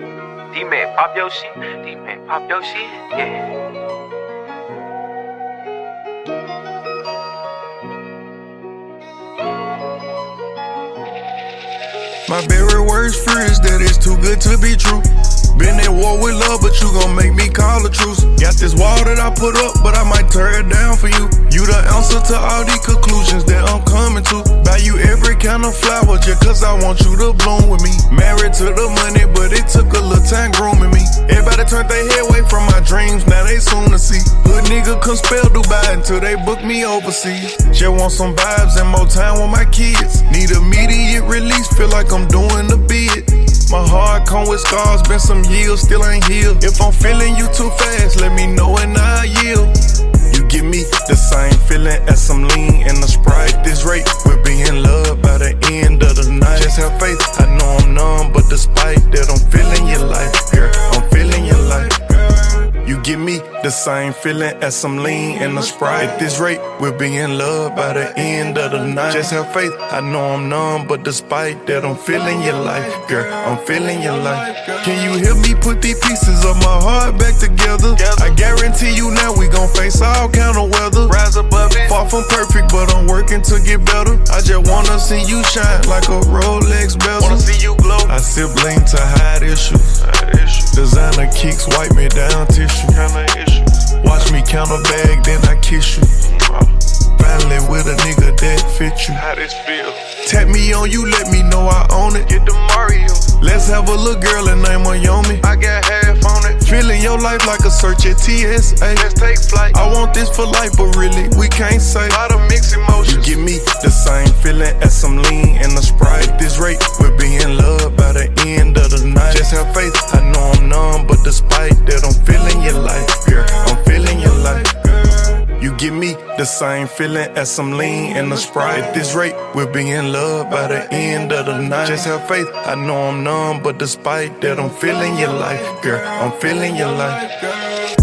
D-Man, pop your shit. D-Man, pop your shit. Yeah. My very fear is that it's too good to be true. Been at war with love, but you gon' make me call a truce. Got this wall that I put up, but I might tear it down for you. You the answer to all these conclusions that I'm coming to. Buy you every kind of flower just cause I want you to bloom with me. Turned their head away from my dreams, now they soon to see. Hood nigga come spell Dubai until they book me overseas. Just want some vibes and more time with my kids. Need immediate release, feel like I'm doing the bid. My heart come with scars, been some years, still ain't healed. If I'm feeling you too fast, let me know and I'll yield. You give me the same feeling as some lean and a sprite. This rate, we'll be the same feeling as some lean and a sprite. At this rate, we'll be in love by the end of the night. Just have faith, I know I'm numb, but despite that, I'm feeling your life, girl. I'm feeling your life. Can you help me put these pieces of my heart back together? I guarantee you now we gon' face all kind of weather. Rise above it. Far from perfect, but I'm working to get better. I just wanna see you shine like a Rolex bezel. Wanna see you glow. I sip lean to hide issues. Designer kicks wipe me down tissue. Kinda issue. Count a bag, then I kiss you. Finally with a nigga that fit you. How this feel? Tap me on you, let me know I own it. Get the Mario. Let's have a little girl and name her Yomi. I got half on it. Feeling your life like a search at TSA. Let's take flight. I want this for life, but really, we can't say. lot of mixed emotions. Give me the same feeling as some lean and a sprite. This rate, we'll be in love by the end of the night. Just have faith, I know I'm numb, but despite that, I'm feeling the same feeling as some lean and a sprite. At this rate, we'll be in love by the end of the night. Just have faith, I know I'm numb, but despite that, I'm feeling your life, girl. I'm feeling your life.